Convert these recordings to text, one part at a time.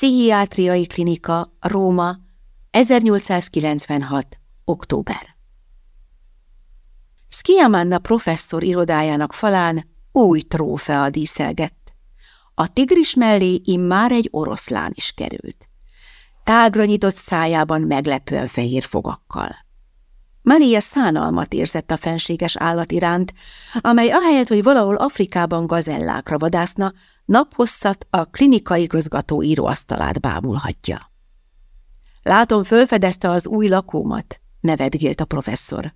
Pszichiátriai Klinika, Róma, 1896. október. Skiamanna professzor irodájának falán új trófea díszelgett. A tigris mellé immár egy oroszlán is került. Tágra nyitott szájában meglepően fehér fogakkal. Maria szánalmat érzett a fenséges állat iránt, amely ahelyett, hogy valahol Afrikában gazellákra vadászna, naphosszat a klinikai igazgató íróasztalát bámulhatja. Látom, fölfedezte az új lakómat, nevetgélt a professzor.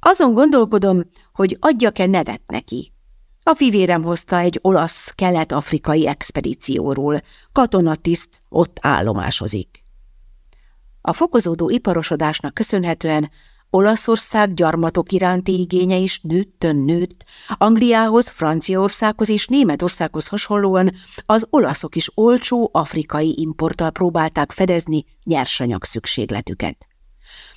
Azon gondolkodom, hogy adjak-e nevet neki. A fivérem hozta egy olasz kelet-afrikai expedícióról, katonatiszt ott állomásozik. A fokozódó iparosodásnak köszönhetően Olaszország gyarmatok iránti igénye is nőttön nőtt, Angliához, Franciaországhoz és Németországhoz hasonlóan az olaszok is olcsó afrikai importtal próbálták fedezni nyersanyag szükségletüket.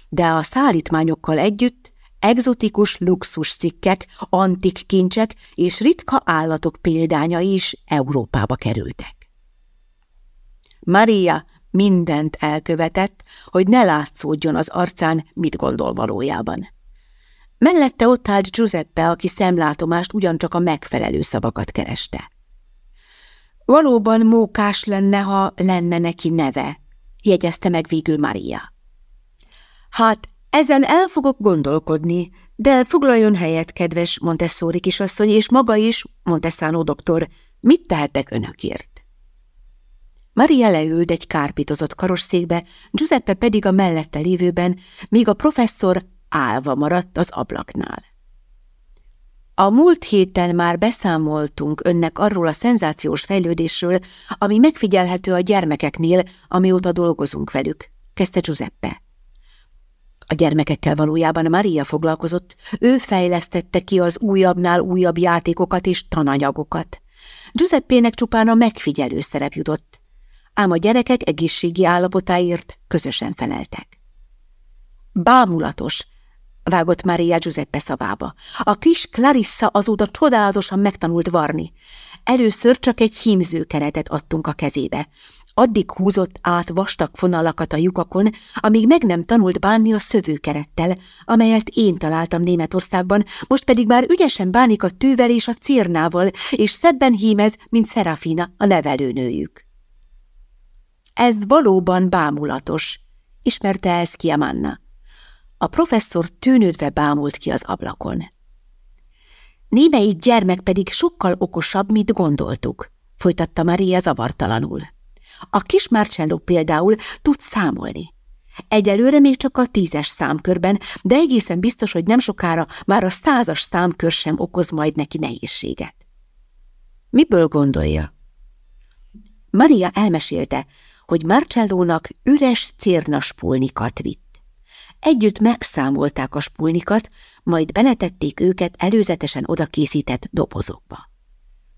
De a szállítmányokkal együtt egzotikus luxus cikkek, antik kincsek és ritka állatok példányai is Európába kerültek. Maria mindent elkövetett, hogy ne látszódjon az arcán, mit gondol valójában. Mellette ott állt Giuseppe, aki szemlátomást ugyancsak a megfelelő szavakat kereste. Valóban mókás lenne, ha lenne neki neve, jegyezte meg végül Maria. Hát, ezen el fogok gondolkodni, de foglaljon helyet, kedves Montessori kisasszony, és maga is, Montessano doktor, mit tehetek önökért? Maria leült egy kárpitozott karosszékbe, Giuseppe pedig a mellette lévőben, míg a professzor állva maradt az ablaknál. A múlt héten már beszámoltunk önnek arról a szenzációs fejlődésről, ami megfigyelhető a gyermekeknél, amióta dolgozunk velük, kezdte Giuseppe. A gyermekekkel valójában Maria foglalkozott, ő fejlesztette ki az újabbnál újabb játékokat és tananyagokat. Giuseppének csupán a megfigyelő szerep jutott, ám a gyerekek egészségi állapotáért közösen feleltek. Bámulatos, vágott Maria Giuseppe szavába. A kis Clarissa azóta csodálatosan megtanult varni. Először csak egy hímzőkeretet adtunk a kezébe. Addig húzott át vastag fonalakat a lyukakon, amíg meg nem tanult bánni a szövőkerettel, amelyet én találtam Németországban, most pedig már ügyesen bánik a tűvel és a círnával, és szebben hímez, mint Serafina, a nevelőnőjük. Ez valóban bámulatos, ismerte el Skiamanna. A professzor tűnődve bámult ki az ablakon. Némelyik gyermek pedig sokkal okosabb, mint gondoltuk, folytatta Maria zavartalanul. A kis Marcello például tud számolni. Egyelőre még csak a tízes számkörben, de egészen biztos, hogy nem sokára már a százas számkör sem okoz majd neki nehézséget. Miből gondolja? Maria elmesélte, hogy Marcellónak üres cérnaspulnikat vitt. Együtt megszámolták a spulnikat, majd beletették őket előzetesen odakészített dobozokba.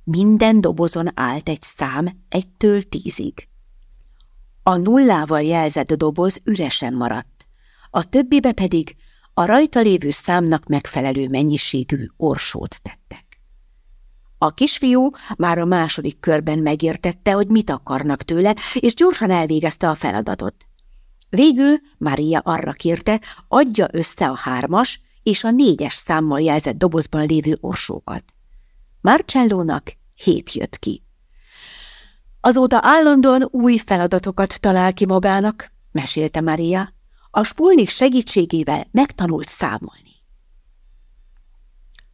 Minden dobozon állt egy szám egytől tízig. A nullával jelzett doboz üresen maradt, a többibe pedig a rajta lévő számnak megfelelő mennyiségű orsót tettek. A kisfiú már a második körben megértette, hogy mit akarnak tőle, és gyorsan elvégezte a feladatot. Végül Maria arra kérte, adja össze a hármas és a négyes számmal jelzett dobozban lévő orsókat. Marcellónak hét jött ki. Azóta állandóan új feladatokat talál ki magának, mesélte Maria. A spulnik segítségével megtanult számolni.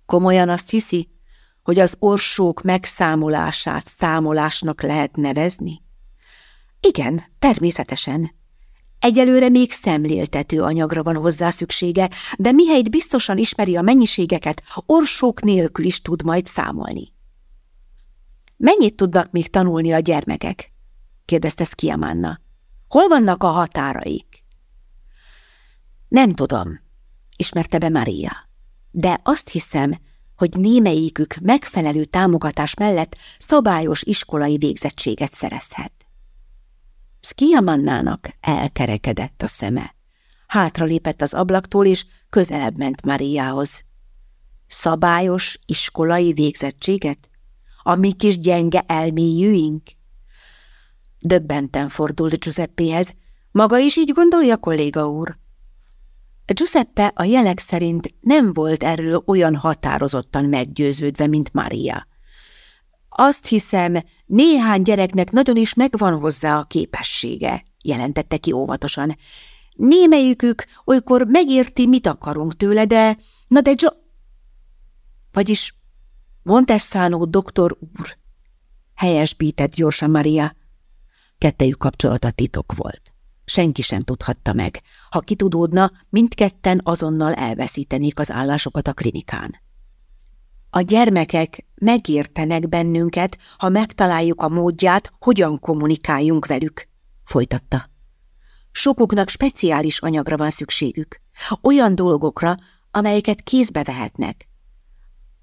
Komolyan azt hiszi, hogy az orsók megszámolását számolásnak lehet nevezni? Igen, természetesen. Egyelőre még szemléltető anyagra van hozzá szüksége, de mihelyt biztosan ismeri a mennyiségeket, orsók nélkül is tud majd számolni. Mennyit tudnak még tanulni a gyermekek? kérdezte Skiamanna. Hol vannak a határaik? Nem tudom, ismerte be Maria, de azt hiszem, hogy némelyikük megfelelő támogatás mellett szabályos iskolai végzettséget szerezhet. Skiamannának elkerekedett a szeme. Hátralépett az ablaktól, és közelebb ment Mariához. Szabályos iskolai végzettséget? A mi kis gyenge elméjűink? Döbbenten fordult Giuseppehez. Maga is így gondolja, kolléga úr? Giuseppe a jelek szerint nem volt erről olyan határozottan meggyőződve, mint Maria. Azt hiszem, néhány gyereknek nagyon is megvan hozzá a képessége, jelentette ki óvatosan. Némelyikük olykor megérti, mit akarunk tőle, de... Na de Jo... Vagyis Montessano doktor úr, helyesbített gyorsan Maria. Kettejük kapcsolata titok volt. Senki sem tudhatta meg. Ha kitudódna, mindketten azonnal elveszítenék az állásokat a klinikán. A gyermekek megértenek bennünket, ha megtaláljuk a módját, hogyan kommunikáljunk velük, folytatta. Sokuknak speciális anyagra van szükségük, olyan dolgokra, amelyeket kézbe vehetnek.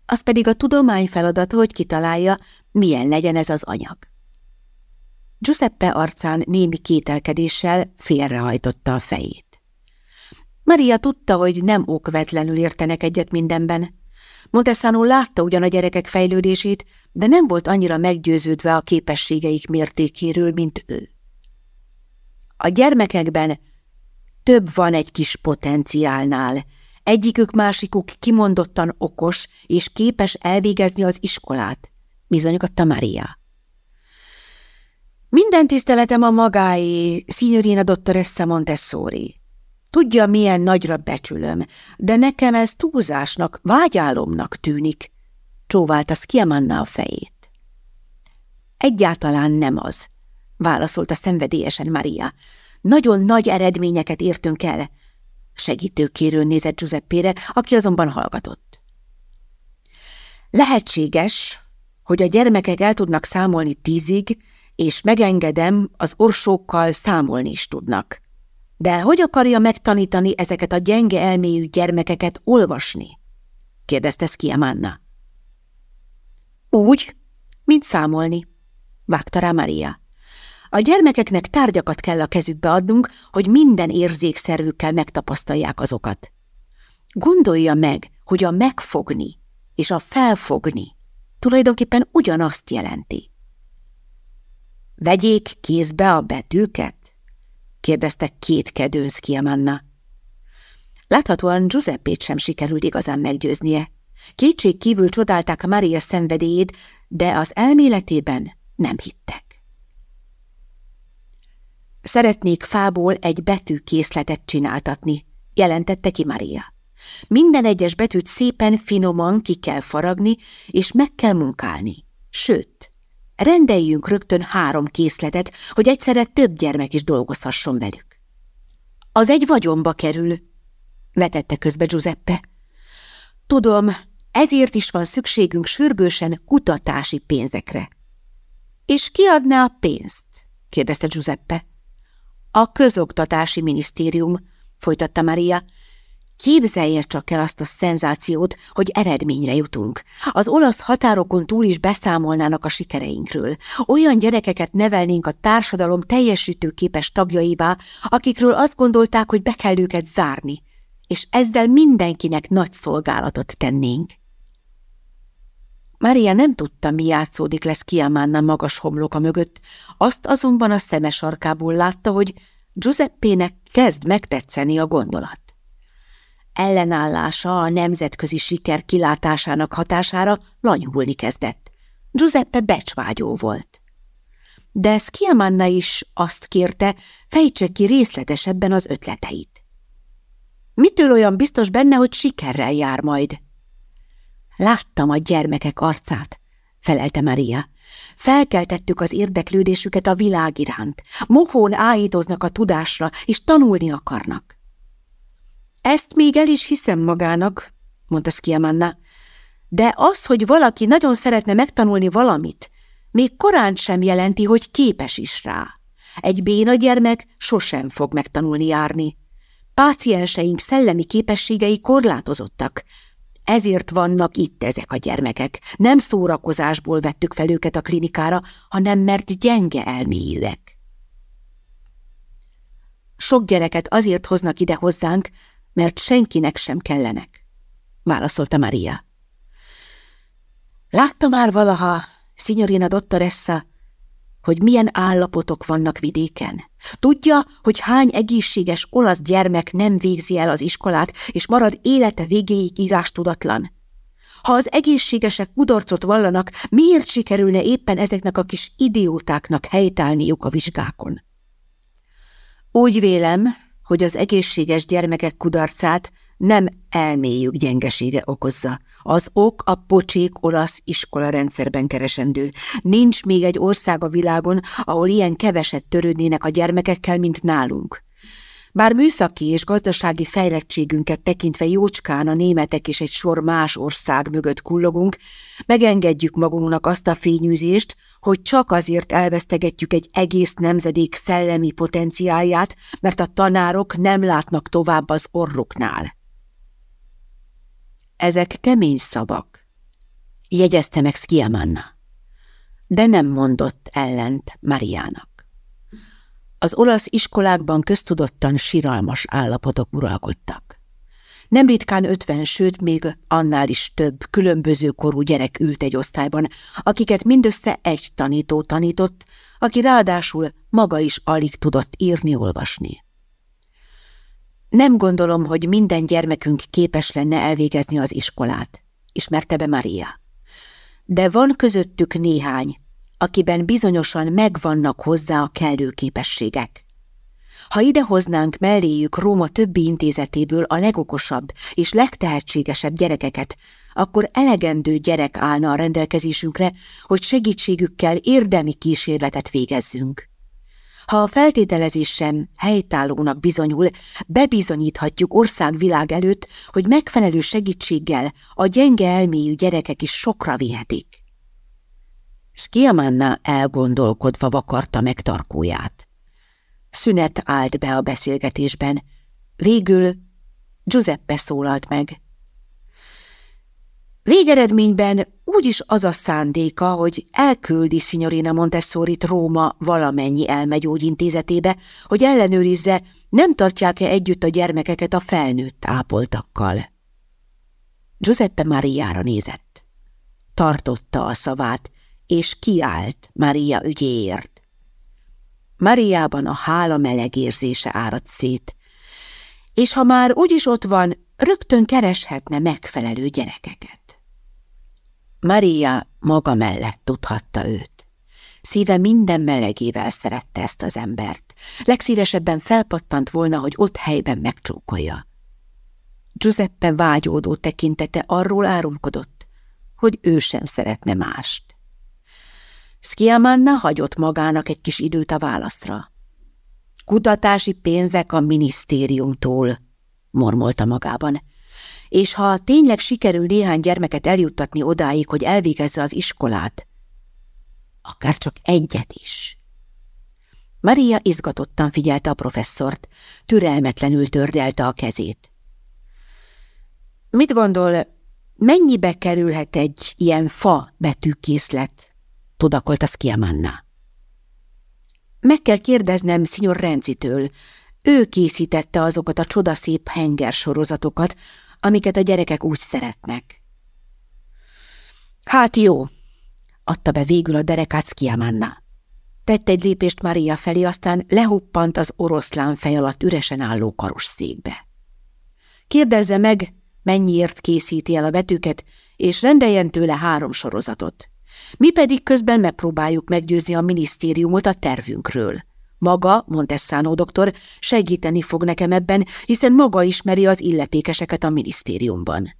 Az pedig a tudomány feladata, hogy kitalálja, milyen legyen ez az anyag. Giuseppe arcán némi kételkedéssel félrehajtotta a fejét. Maria tudta, hogy nem okvetlenül értenek egyet mindenben. Montesano látta ugyan a gyerekek fejlődését, de nem volt annyira meggyőződve a képességeik mértékéről, mint ő. A gyermekekben több van egy kis potenciálnál. Egyikük másikuk kimondottan okos és képes elvégezni az iskolát, bizonygatta Maria. Minden tiszteletem a magáé, signorina dottoressa Montessori. Tudja, milyen nagyra becsülöm, de nekem ez túlzásnak, vágyálomnak tűnik, csóválta Skiamanna a fejét. Egyáltalán nem az, válaszolta szenvedélyesen Maria. Nagyon nagy eredményeket értünk el. Segítőkérő nézett Giuseppére, aki azonban hallgatott. Lehetséges, hogy a gyermekek el tudnak számolni tízig, és megengedem, az orsókkal számolni is tudnak. De hogy akarja megtanítani ezeket a gyenge elmélyű gyermekeket olvasni? kérdezte Skiamanna. Úgy, mint számolni, vágta rá Maria. A gyermekeknek tárgyakat kell a kezükbe adnunk, hogy minden érzékszervükkel megtapasztalják azokat. Gondolja meg, hogy a megfogni és a felfogni tulajdonképpen ugyanazt jelenti. Vegyék kézbe a betűket? kérdezte két kedőn Skiamanna. Láthatóan Giuseppét sem sikerült igazán meggyőznie. Kétség kívül csodálták Maria szenvedélyét, de az elméletében nem hittek. Szeretnék fából egy betűkészletet csináltatni, jelentette ki Maria. Minden egyes betűt szépen, finoman ki kell faragni, és meg kell munkálni. Sőt, rendeljünk rögtön három készletet, hogy egyszerre több gyermek is dolgozhasson velük. Az egy vagyonba kerül, vetette közbe Giuseppe. Tudom, ezért is van szükségünk sürgősen kutatási pénzekre. És ki adná a pénzt? kérdezte Giuseppe. A közoktatási minisztérium, folytatta Maria. Képzelje csak el azt a szenzációt, hogy eredményre jutunk. Az olasz határokon túl is beszámolnának a sikereinkről. Olyan gyerekeket nevelnénk a társadalom teljesítőképes tagjaivá, akikről azt gondolták, hogy be kell őket zárni, és ezzel mindenkinek nagy szolgálatot tennénk. Mária nem tudta, mi játszódik lesz Kiamánna magas homloka mögött, azt azonban a szeme sarkából látta, hogy Giuseppének kezd megtetszeni a gondolat. Ellenállása a nemzetközi siker kilátásának hatására lanyhulni kezdett. Giuseppe becsvágyó volt. De Skiamanna is azt kérte, fejtse ki részletesebben az ötleteit. Mitől olyan biztos benne, hogy sikerrel jár majd? Láttam a gyermekek arcát, felelte Maria. Felkeltettük az érdeklődésüket a világ iránt. Mohón áhítoznak a tudásra, és tanulni akarnak. Ezt még el is hiszem magának, mondta Skiamanna, de az, hogy valaki nagyon szeretne megtanulni valamit, még korán sem jelenti, hogy képes is rá. Egy béna gyermek sosem fog megtanulni járni. Pácienseink szellemi képességei korlátozottak, ezért vannak itt ezek a gyermekek. Nem szórakozásból vettük fel őket a klinikára, hanem mert gyenge elmélyűek. Sok gyereket azért hoznak ide hozzánk, mert senkinek sem kellenek, válaszolta Maria. Látta már valaha, signorina dottoressa, hogy milyen állapotok vannak vidéken? Tudja, hogy hány egészséges olasz gyermek nem végzi el az iskolát, és marad élete végéig írástudatlan? Ha az egészségesek kudarcot vallanak, miért sikerülne éppen ezeknek a kis idiótáknak helytállniuk a vizsgákon? Úgy vélem, hogy az egészséges gyermekek kudarcát nem elmélyük gyengesége okozza. Az ok a pocsék olasz iskolarendszerben keresendő. Nincs még egy ország a világon, ahol ilyen keveset törődnének a gyermekekkel, mint nálunk. Bár műszaki és gazdasági fejlettségünket tekintve jócskán a németek és egy sor más ország mögött kullogunk, megengedjük magunknak azt a fényűzést, hogy csak azért elvesztegetjük egy egész nemzedék szellemi potenciálját, mert a tanárok nem látnak tovább az orruknál. Ezek kemény szavak, jegyezte meg Skiamanna, de nem mondott ellent Mariának. Az olasz iskolákban köztudottan siralmas állapotok uralkodtak. Nem ritkán ötven, sőt még annál is több különböző korú gyerek ült egy osztályban, akiket mindössze egy tanító tanított, aki ráadásul maga is alig tudott írni-olvasni. Nem gondolom, hogy minden gyermekünk képes lenne elvégezni az iskolát, ismerte be Maria. De van közöttük néhány, akiben bizonyosan megvannak hozzá a kellő képességek. Ha idehoznánk melléjük Róma többi intézetéből a legokosabb és legtehetségesebb gyerekeket, akkor elegendő gyerek állna a rendelkezésünkre, hogy segítségükkel érdemi kísérletet végezzünk. Ha a feltételezés sem helytállónak bizonyul, bebizonyíthatjuk országvilág előtt, hogy megfelelő segítséggel a gyenge elmélyű gyerekek is sokra vihetik. Skiamanna elgondolkodva vakarta meg tarkóját. Szünet állt be a beszélgetésben. Végül Giuseppe szólalt meg. Végeredményben úgyis az a szándéka, hogy elküldi Signorina Montessorit Róma valamennyi elmegyógyintézetébe, hogy ellenőrizze, nem tartják-e együtt a gyermekeket a felnőtt ápoltakkal. Giuseppe Mariára nézett. Tartotta a szavát, és kiállt Maria ügyéért. Mariában a hála meleg érzése áradt szét, és ha már úgyis ott van, rögtön kereshetne megfelelő gyerekeket. Maria maga mellett tudhatta őt. Szíve minden melegével szerette ezt az embert. Legszívesebben felpattant volna, hogy ott helyben megcsókolja. Giuseppe vágyódó tekintete arról árulkodott, hogy ő sem szeretne mást. Skiamanna hagyott magának egy kis időt a válaszra. Kutatási pénzek a minisztériumtól, mormolta magában, és ha tényleg sikerül néhány gyermeket eljuttatni odáig, hogy elvégezze az iskolát, akár csak egyet is. Maria izgatottan figyelte a professzort, türelmetlenül tördelte a kezét. Mit gondol, mennyibe kerülhet egy ilyen fa betűkészlet? Tudakolta Skiamanna. Meg kell kérdeznem Szinyor Rencitől. Ő készítette azokat a csodaszép henger sorozatokat, amiket a gyerekek úgy szeretnek. Hát jó, adta be végül a derekát Skiamanna. Tett egy lépést Maria felé, aztán lehuppant az oroszlán fej alatt üresen álló karosszékbe. Kérdezze meg, mennyiért készíti el a betűket, és rendeljen tőle három sorozatot. Mi pedig közben megpróbáljuk meggyőzni a minisztériumot a tervünkről. Maga, Montessano doktor, segíteni fog nekem ebben, hiszen maga ismeri az illetékeseket a minisztériumban.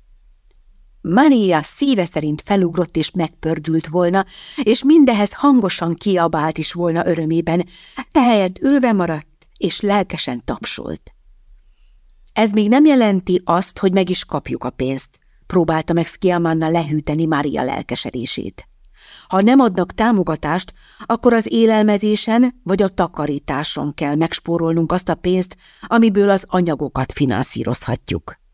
Maria szíve szerint felugrott és megpördült volna, és mindehez hangosan kiabált is volna örömében, ehelyett ülve maradt, és lelkesen tapsolt. Ez még nem jelenti azt, hogy meg is kapjuk a pénzt, próbálta meg Skiamanna lehűteni Maria lelkesedését. Ha nem adnak támogatást, akkor az élelmezésen vagy a takarításon kell megspórolnunk azt a pénzt, amiből az anyagokat finanszírozhatjuk.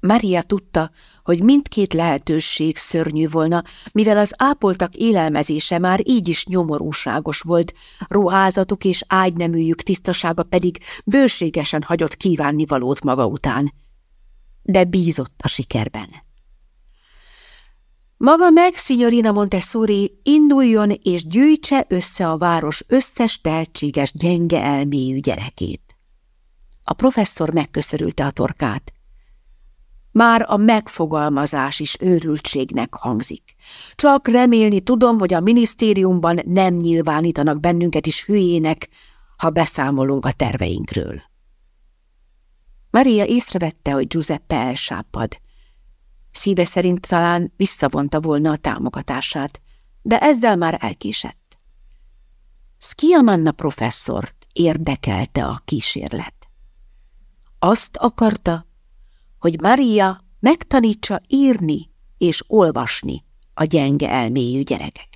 Maria tudta, hogy mindkét lehetőség szörnyű volna, mivel az ápoltak élelmezése már így is nyomorúságos volt, ruházatuk és ágyneműjük tisztasága pedig bőségesen hagyott kívánni valót maga után. De bízott a sikerben. Maga meg, signorina Montessori, induljon és gyűjtse össze a város összes tehetséges, gyenge elméjű gyerekét. A professzor megköszörülte a torkát. Már a megfogalmazás is őrültségnek hangzik. Csak remélni tudom, hogy a minisztériumban nem nyilvánítanak bennünket is hülyének, ha beszámolunk a terveinkről. Maria észrevette, hogy Giuseppe elsápad. Szíve szerint talán visszavonta volna a támogatását, de ezzel már elkésett. Skiamanna professzort érdekelte a kísérlet. Azt akarta, hogy Maria megtanítsa írni és olvasni a gyenge elméjű gyerekek.